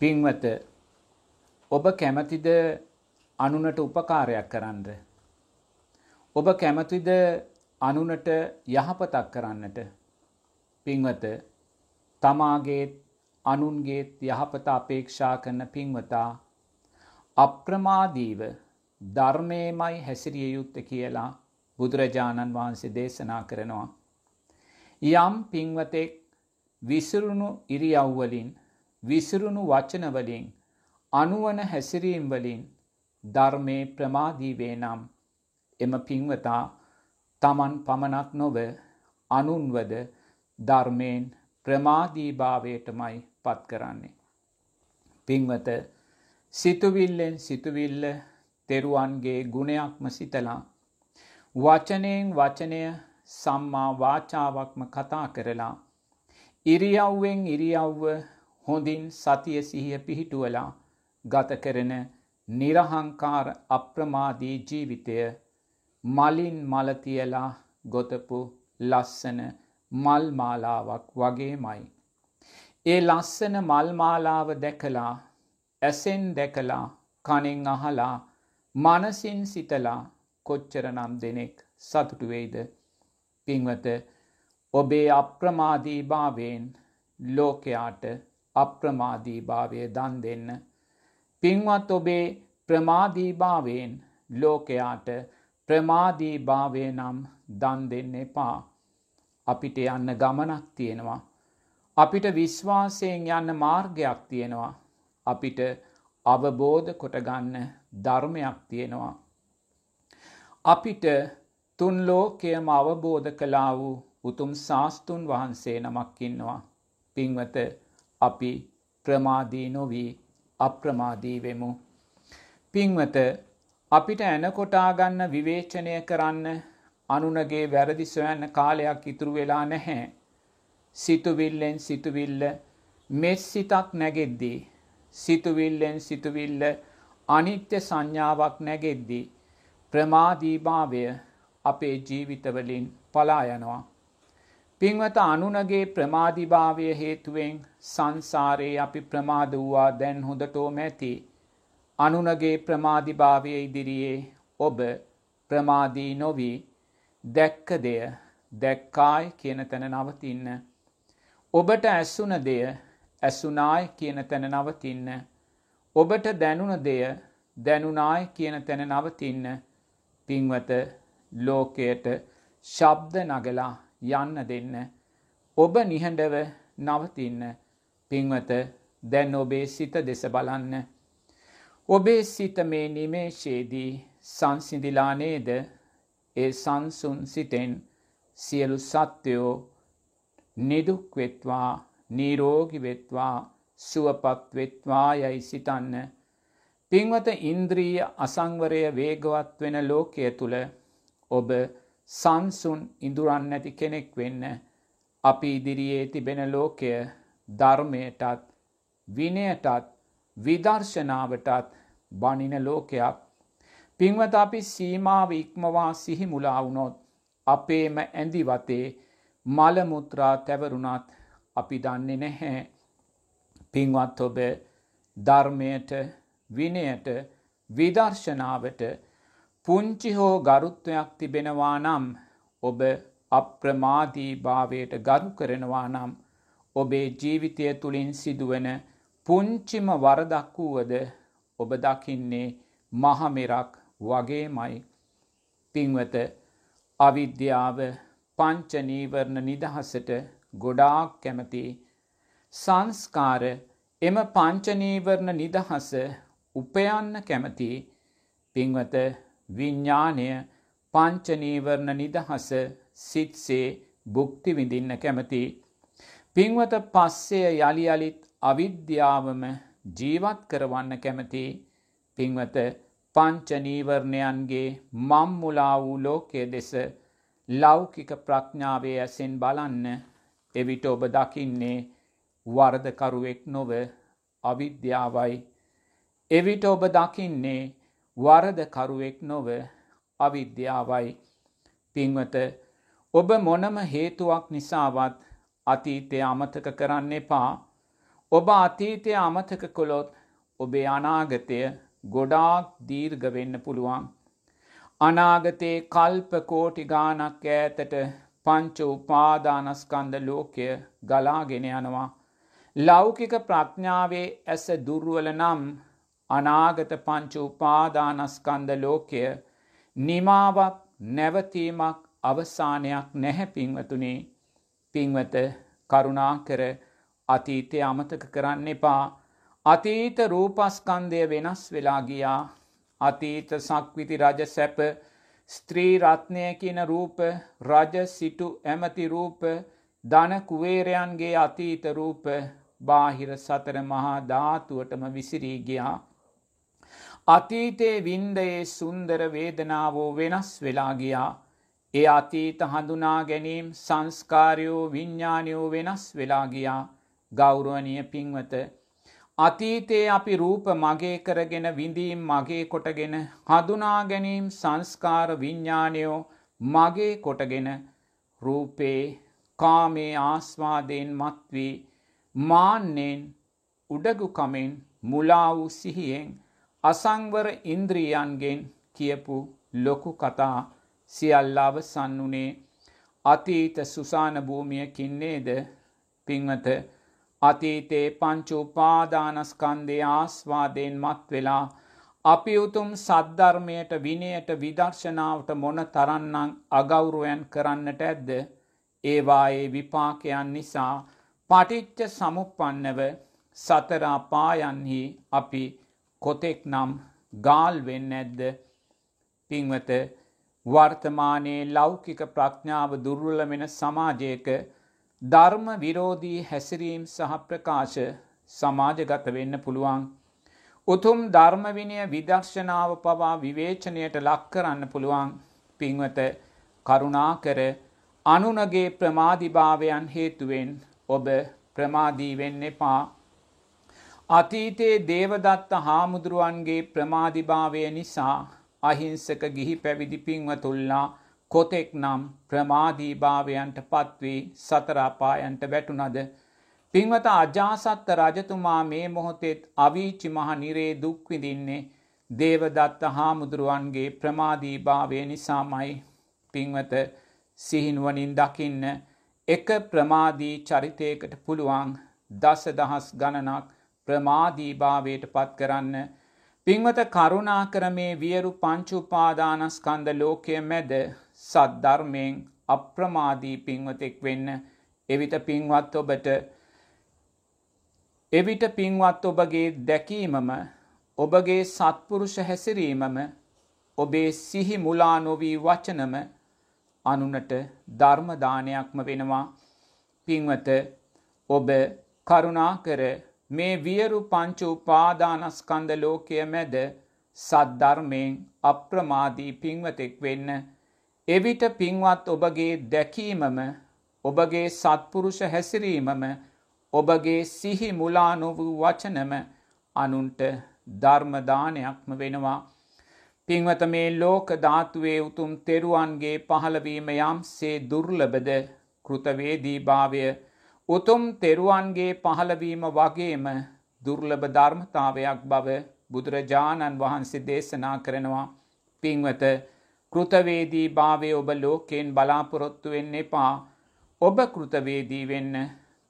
පින්වත ඔබ කැමතිද අනුනට උපකාරයක් කරන්න. ඔබ කැමතිද අනුනට යහපතක් කරන්නට. පින්වත තමාගේත් අනුන්ගේත් යහපත අපේක්ෂා කරන පින්වතා අප්‍රමාදීව ධර්මයමයි හැසිරිය යුත්ත කියලා බුදුරජාණන් වහන්සේ දේශනා කරනවා. යම් පින්වතෙක් විසිරුණු ඉරියව්වලින් විසිරුණු වචනවලින් අනුවන හැසිරීම්වලින් ධර්මය ප්‍රමාදීවේ නම් එම පින්වතා තමන් පමණක් නොව අනුන්වද ධර්මයෙන් ප්‍රමාදීභාවයටමයි පත් කරන්නේ. පින්වත සිතුවිල්ලෙන් සිතුවිල්ල තෙරුවන්ගේ ගුණයක්ම සිතලා. වචනයෙන් වචනය සම්මා වාචාවක්ම කතා කරලා. ඉරියව්වෙන් ඉරියව්ව හොඳින් සතිය සිහිය පිහිටුවලා ගත කරන නිරහංකාර අප්‍රමාදී ජීවිතය මලින් මලතියලා ගොතපු ලස්සන මල්මාලාවක් වගේමයි. ඒ ලස්සන මල්මාලාව දැකලා ඇසෙන් දැකලා කනෙන් අහලා මනසින් සිතලා කොච්චරනම් දෙනෙක් සතුටුවෙයිද පින්වත ඔබේ අප්‍රමාදී භාවයෙන් ලෝකයාට අප්‍රමාදී භාවය දන් දෙන්න. පින්වත් ඔබේ ප්‍රමාදී භාවයෙන් ලෝකයාට ප්‍රමාදී භාවය නම් දන් දෙන්න එපා. අපිට යන්න ගමනක් තියෙනවා. අපිට විශ්වාසයෙන් යන්න මාර්ගයක් තියෙනවා. අපිට අවබෝධ කොටගන්න ධර්මයක් තියෙනවා. අපිට තුන් ලෝකයම අවබෝධ කලා වූ උතුම් ශාස්තුන් වහන්සේ නමක් ඉන්නවා. පින්වත අපි ප්‍රමාදී නොවී අප්‍රමාදී වෙමු. පින්වත අපිට ඇනකොටාගන්න විවේචනය කරන්න අනුනගේ වැරදි සොයන්න කාලයක් ඉතුරු වෙලා නැහැ. සිතුවිල්ලෙන් සිතුවිල්ල මෙස් සිතක් නැගෙද්දී. සිතුවිල්ලෙන් සිතුවිල්ල අනිත්‍ය සංඥාවක් නැගෙද්දී. ප්‍රමාදීභාවය අපේ ජීවිතවලින් පලා යනවා. පින්වත අනුනගේ ප්‍රමාධිභාවය හේතුවෙන් සංසාරයේ අපි ප්‍රමාද වූවා දැන් හොඳටෝම ඇති. අනුනගේ ප්‍රමාධිභාවය ඉදිරියේ ඔබ ප්‍රමාදී නොවී දැක්ක දෙය දැක්කායි කියන තැන නවතින්න. ඔබට ඇස්සුන දෙය ඇසුනායි කියන තැන නවතින්න. ඔබට දැනුන දෙය දැනුනායි කියන තැන නවතින්න පින්වත ලෝකයට ශබ්ද නගලා යන්න දෙන්න. ඔබ නිහඬව නවතින්න පින්වත දැන් ඔබේ සිත දෙස බලන්න. ඔබේ සිත මේ නිමේශයේදී සංසිඳිලා නේද ඒ සංසුන් සිතෙන් සියලු සත්‍යයෝ නිදුක්වෙත්වා නීරෝගිවෙත්වා සුවපත්වෙත්වා යැයි සිතන්න. පින්වත ඉන්ද්‍රීය අසංවරය වේගවත් වෙන ලෝකය තුළ ඔබ සංසුන් ඉඳුරන් නැති කෙනෙක් වෙන්න අපි ඉදිරියේ තිබෙන ලෝකය ධර්මයටත් විනයටත් විදර්ශනාවටත් බනින ලෝකයක් පින්වත අපි සීමාව ඉක්මවා සිහිමුලා වුණොත් අපේම ඇඳිවතේ මලමුත්‍රා තැවරුණත් අපි දන්නේ නැහැ. පින්වත් ඔබ ධර්මයට විනයට විදර්ශනාවට පුංචි හෝ ගරුත්වයක් තිබෙනවා නම් ඔබ අප්‍රමාදී භාවයට ගරු කරනවා නම් ඔබේ ජීවිතය තුළින් සිදුවන පුංචිම වරදක් වුවද ඔබ දකින්නේ මහමෙරක් වගේමයි. පින්වත අවිද්‍යාව පංචනීවරණ නිදහසට ගොඩාක් කැමති. සංස්කාර එම පංචනීවරණ නිදහස උපයන්න කැමති. පින්වත විඤ්ඥානය පංචනීවරණ නිදහස සිත්සේ බුක්ති විඳින්න කැමති. පින්වත පස්සේ යළි අලිත් අවිද්‍යාවම ජීවත් කරවන්න කැමති පින්වත පංචනීවරණයන්ගේ මම්මුලා වූ ලෝකය දෙස ලෞකික ප්‍රඥාවේ ඇසෙන් බලන්න එවිට ඔබ දකින්නේ වරදකරුවෙක් නොව අවිද්‍යාවයි. එවිට ඔබ දකින්නේ වරදකරුවෙක් නොව අවිද්‍යාවයි. පින්වත ඔබ මොනම හේතුවක් නිසාවත් අතීතය අමතක කරන්න එපා ඔබ අතීතය අමතක කොළොත් ඔබේ අනාගතය ගොඩාක් දීර්ග වෙන්න පුළුවන්. අනාගතයේ කල්ප කෝටි ගානක් ඈතට පංච උපාදානස්කන්ද ලෝකය ගලාගෙන යනවා. ලෞකික ප්‍රඥාවේ ඇස දුර්වල නම් අනාගත පංච උපාදානස්කන්ද ලෝකය නිමාවක් නැවතීමක් අවසානයක් නැහැ පින්වතුනේ. පින්වත කරුණා කර අතීතය අමතක කරන්න එපා. අතීත රූපස්කන්දය වෙනස් වෙලා ගියා. අතීත සක්විති රජ සැප ස්ත්‍රී රත්නය කියන රූප රජ සිටු ඇමති රූප ධන කුවේරයන්ගේ අතීත රූප බාහිර සතර මහා ධාතුවටම විසිරී ගියා. අතීතයේ වින්දයේ සුන්දර වේදනාවෝ වෙනස් වෙලා ගියා. ඒ අතීත හඳුනා ගැනීම් සංස්කාරයෝ විඤ්ඥානයෝ වෙනස් වෙලා ගියා ගෞරුවනය පින්වත අතීතයේ අපි රූප මගේ කරගෙන විඳීම් මගේ කොටගෙන හඳුනා ගැනීම් සංස්කාර විඤ්ඥානයෝ මගේ කොටගෙන රූපේ කාමේ ආස්වාදයෙන් මත්වී මාන්නෙන් උඩගුකමෙන් මුලා වූ සිහියෙන් අසංවර ඉන්ද්‍රියන්ගෙන් කියපු ලොකු කතා සියල්ල අවසන් වනේ අතීත සුසාන භූමියකින්නේද පින්වත අතීතයේ පංච උපාදානස්කන්දේ ආස්වාදයෙන් මත් වෙලා අපි උතුම් සද්ධර්මයට විනයට විදර්ශනාවට මොන තරන්නං අගෞරුවයන් කරන්නට ඇද්ද? ඒවායේ විපාකයන් නිසා පටිච්ච සමුපන්නව සතරාපායන්හි අපි කොතෙක් නම් ගාල් වෙන්න ඇද්ද පින්වත වර්තමානයේ ලෞකික ප්‍රඥාව දුර්වල වෙන සමාජයක ධර්ම විරෝධී හැසිරීම් සහ ප්‍රකාශ සමාජගත වෙන්න පුළුවන්. උතුම් ධර්මවිනය විදර්ශනාව පවා විවේචනයට ලක් කරන්න පුළුවන් පින්වත කරුණා කර අනුනගේ ප්‍රමාධිභාවයන් හේතුවෙන් ඔබ ප්‍රමාදී වෙන්න එපා. අතීතයේ දේවදත්ත හාමුදුරුවන්ගේ ප්‍රමාධිභාවය නිසා අහිංසක ගිහි පැවිදි පින්වතුල්ලා කොතෙක් නම් ප්‍රමාදීභාවයන්ට පත්වී සතරාපායන්ට වැටුනද. පින්වත අජාසත්ත රජතුමා මේ මොහොතෙත් අවීචි මහ නිරේ දුක්විදින්නේ දේවදත්ත හාමුදුරුවන්ගේ ප්‍රමාදීභාවය නිසාමයි පින්වත සිහිනුවනින් දකින්න එක ප්‍රමාදී චරිතයකට පුළුවන් දස දහස් ගණනක් ප්‍රමාදීභාවයට පත් කරන්න. පින්වත කරුණා කරමේ වියරු පංචුපාදානස්කන්ද ලෝකය මැද සද්ධර්මයෙන් අප්‍රමාදී පින්වතෙක් වෙන්න. එවිට පින්වත් ඔබට එවිට පින්වත් ඔබගේ දැකීමම ඔබගේ සත්පුරුෂ හැසිරීමම ඔබේ සිහි මුලා නොවී වචනම අනුනට ධර්මදානයක්ම වෙනවා. පින්වත ඔබ කරුණා කර මේ වියරු පංච උපාදානස්කන්ද ලෝකය මැද සද්ධර්මයෙන් අප්‍රමාදී පින්වතෙක් වෙන්න එවිට පින්වත් ඔබගේ දැකීමම ඔබගේ සත්පුරුෂ හැසිරීමම ඔබගේ සිහි මුලා නොවූ වචනම අනුන්ට ධර්මදානයක්ම වෙනවා. පින්වත මේ ලෝක ධාතුවේ උතුම් තෙරුවන්ගේ පහළවීම යම්සේ දුර්ලබද කෘතවේදී භාවය උතුම් තෙරුවන්ගේ පහළවීම වගේම දුර්ලභ ධර්මතාවයක් බව බුදුරජාණන් වහන්සේ දේශනා කරනවා. පින්වත කෘතවේදී භාවය ඔබ ලෝකෙන් බලාපොරොත්තු වෙන්න එපා. ඔබ කෘතවේදී වෙන්න.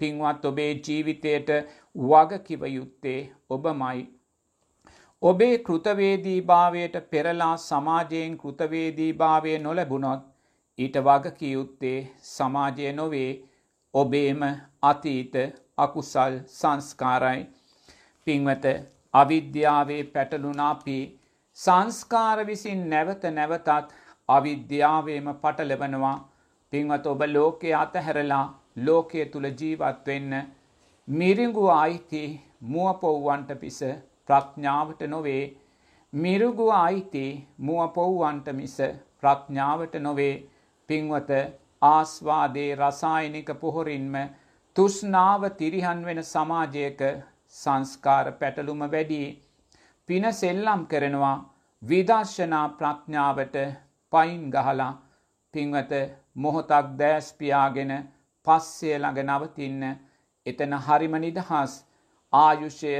පින්වත් ඔබේ ජීවිතයට වගකිව යුත්තේ ඔබමයි. ඔබේ කෘතවේදී භාවයට පෙරලා සමාජයෙන් කෘතවේදී භාවය නොලැබුණොත් ඊට වගකිය යුත්තේ සමාජය නොවේ. ඔබේම අතීත අකුසල් සංස්කාරයි. පින්වත අවිද්‍යාවේ පැටලුනාපී සංස්කාර විසින් නැවත නැවතත් අවිද්‍යාවේම පටලබනවා පින්වත ඔබ ලෝකය අතහැරලා ලෝකය තුළ ජීවත් වෙන්න මිරිඟු අයිති මුවපොව්වන්ට පිස ප්‍රඥාවට නොවේ. මිරුගු අයිති මුවපොව්වන්ට මිස ප්‍රඥාවට නොවේ. පින්වත ආස්වාදේ රසායනික පොහොරින්ම තුෂ්නාව තිරිහන් වෙන සමාජයක සංස්කාර පැටලුම වැඩී. පින සෙල්ලම් කරනවා විදර්ශනා ප්‍රඥාවට පයින් ගහලා පින්වත මොහොතක් දෑස්පියාගෙන පස්සේ ළඟ නවතින්න. එතන හරිම නිදහස්. ආයුෂය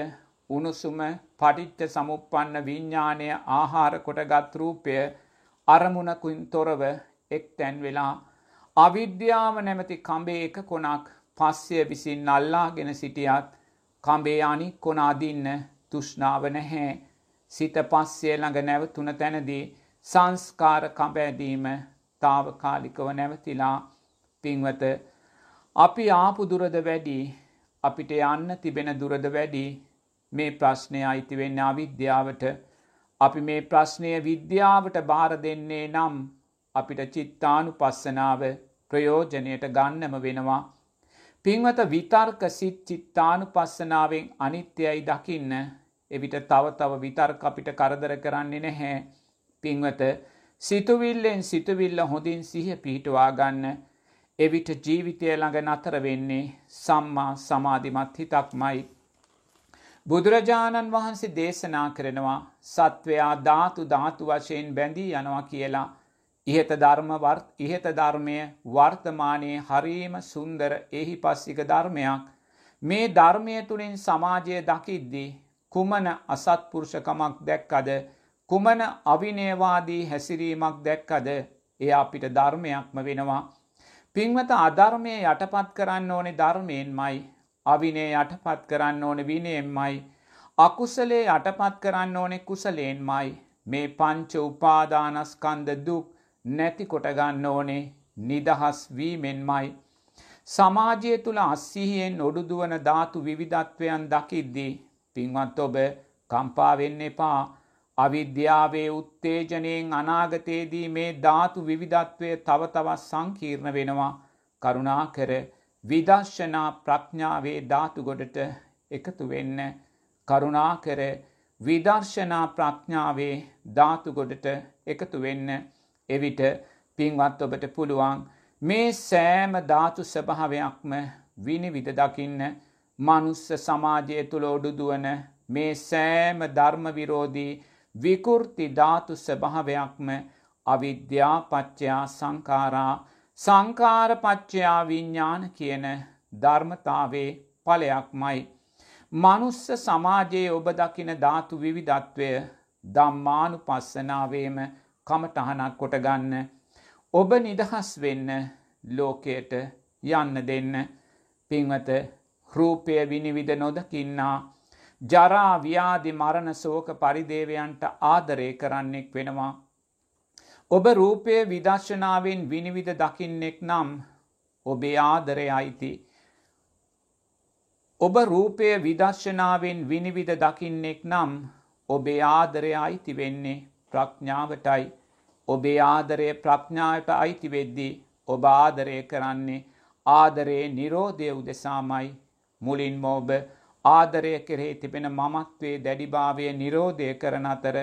උණුසුම පටිච්ච සමුප්පන්න විඤ්ඥානය ආහාර කොටගත් රූපය අරමුණකුන් තොරව එක් තැන් වෙලා අවිද්‍යාව නැමති කඹේ එක කොනක් පස්සය විසින් අල්ලාගෙන සිටියත් කඹේ අනි කොනාදින්න තුෂ්නාව නැහැ. සිත පස්සේ ළඟ නැවතුන තැනදී සංස්කාර කඹෑදීම තාවකාලිකව නැවතිලා පින්වත අපි ආපු දුරද වැඩි අපිට යන්න තිබෙන දුරද වැඩි මේ ප්‍රශ්නය අයිතිවෙන්න අවිද්‍යාවට. අපි මේ ප්‍රශ්නය විද්‍යාවට බාර දෙන්නේ නම් අපිට චිත්තානු පස්සනාව ප්‍රයෝජනයට ගන්නම වෙනවා. පින්වත විතර්ක සිත් චිත්තානු පස්සනාවෙන් අනිත්‍යයයි දකින්න එවිට තව තව විතර්ක අපිට කරදර කරන්නේ නැහැ. පින්වත සිතුවිල්ලෙන් සිතුවිල්ල හොඳින් සිහ පිහිටවා ගන්න එවිට ජීවිතය ළඟ නතර වෙන්නේ සම්මා සමාධිමත් හිතක්මයි. බුදුරජාණන් වහන්සේ දේශනා කරනවා සත්වයා ධාතු ධාතු වශයෙන් බැඳී යනවා කියලා ඉහත ධර්ම ඉහත ධර්මය වර්තමානයේ හරීම සුන්දර එහි පස්සික ධර්මයක්. මේ ධර්මය තුළින් සමාජය දකිද්දී කුමන අසත්පුරුෂකමක් දැක්කද? කුමන අවිනේවාදී හැසිරීමක් දැක්කද? එය අපිට ධර්මයක්ම වෙනවා. පින්වත අධර්මය යටපත් කරන්න ඕනේ ධර්මයෙන්මයි. අවිනේ යටපත් කරන්න ඕන විනයෙන්මයි. අකුසලේ යටපත් කරන්න ඕනෙ කුසලයෙන්මයි. මේ පංච උපාදානස්කන්ද දුක් නැති කොටගන්න ඕනේ නිදහස් වීමෙන්මයි. සමාජය තුළ අස්සිහියෙන් ඔඩුදුවන ධාතු විවිධත්වයන් දකිද්දී පින්වත් ඔබ කම්පාවෙන්න එපා. අවිද්‍යාවේ උත්තේජනයෙන් අනාගතයේදී මේ ධාතු විවිධත්වය තව තවත් සංකීර්ණ වෙනවා. කරුණා කර විදර්ශනා ප්‍රඥාවේ ධාතු ගොඩට එකතු වෙන්න. කරුණා කර විදර්ශනා ප්‍රඥාවේ ධාතු ගොඩට එකතු වෙන්න. එවිට පින්වත් ඔබට පුළුවන් මේ සෑම ධාතු ස්වභාවයක්ම විනිවිද දකින්න මනුස්ස සමාජය තුළ ඔඩුදුවන මේ සෑම ධර්ම විරෝධී විකෘති ධාතු ස්වභාවයක්ම අවිද්‍යාපච්චයා සංකාරා සංකාරපච්චයා විඤ්ඥාන කියන ධර්මතාවේ පලයක්මයි. මනුස්ස සමාජයේ ඔබ දකින ධාතු විවිධත්වය දම්මානු පස්සනාවේම කමටහනක් කොටගන්න. ඔබ නිදහස් වෙන්න ලෝකයට යන්න දෙන්න පින්වත රූපය විනිවිධ නොදකින්නා ජරා ව්‍යාධි මරණ සෝක පරිදේවයන්ට ආදරය කරන්නෙක් වෙනවා. ඔබ රූපය විදර්ශනාවෙන් විනිවිධ දකින්නෙක් නම් ඔබේ ආදරය අයිති. ඔබ රූපය විදර්ශනාවෙන් විනිවිධ දකින්නෙක් නම් ඔබේ ආදරය අයිති වෙන්නේ ප්‍රඥාවටයි. ඔබේ ආදරය ප්‍රඥාවට අයිති වෙද්දී ඔබ ආදරය කරන්නේ ආදරයේ නිරෝධය උදෙසාමයි මුලින්ම ඔබ ආදරය කෙරෙහි තිබෙන මමත්වේ දැඩිභාවය නිරෝධය කරන අතර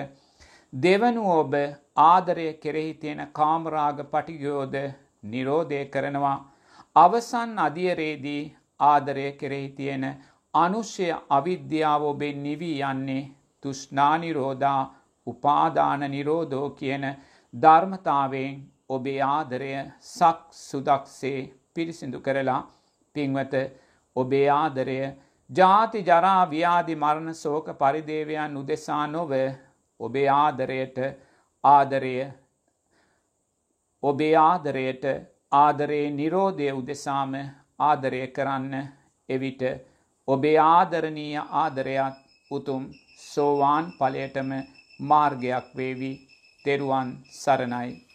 දෙවනු ඔබ ආදරය කෙරෙහි තියෙන කාමරාග පටිගයෝද නිරෝධය කරනවා අවසන් අධියරේදී ආදරය කෙරෙහි තියෙන අනුෂ්‍ය අවිද්‍යාව ඔබෙන් නිවී යන්නේ තුෂ්නානිරෝධා උපාදාන නිරෝධෝ කියන ධර්මතාවෙන් ඔබේ ආදරය සක් සුදක්සේ පිරිසිදු කරලා පින්වත ඔබේ ආදරය ජාති ජරා ව්‍යාධි මරණ සෝක පරිදේවයන් උදෙසා නොව ඔබේ ආදරයට ආදරය ඔබේ ආදරයට ආදරයේ නිරෝධය උදෙසාම ආදරය කරන්න එවිට ඔබේ ආදරණීය ආදරයක් උතුම් සෝවාන් ඵලයටම මාර්ගයක් වේවි. තෙරුවන් සරණයි.